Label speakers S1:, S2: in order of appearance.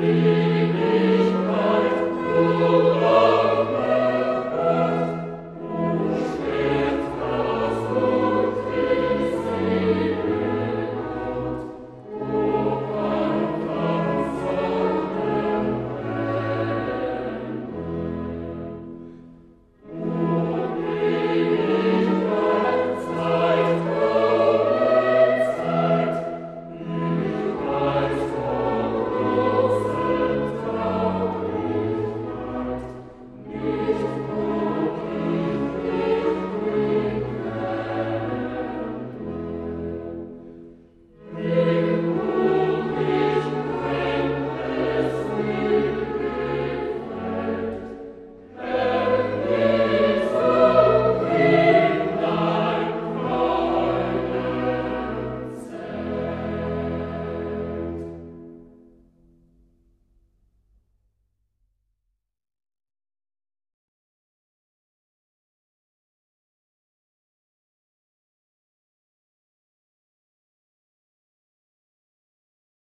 S1: Música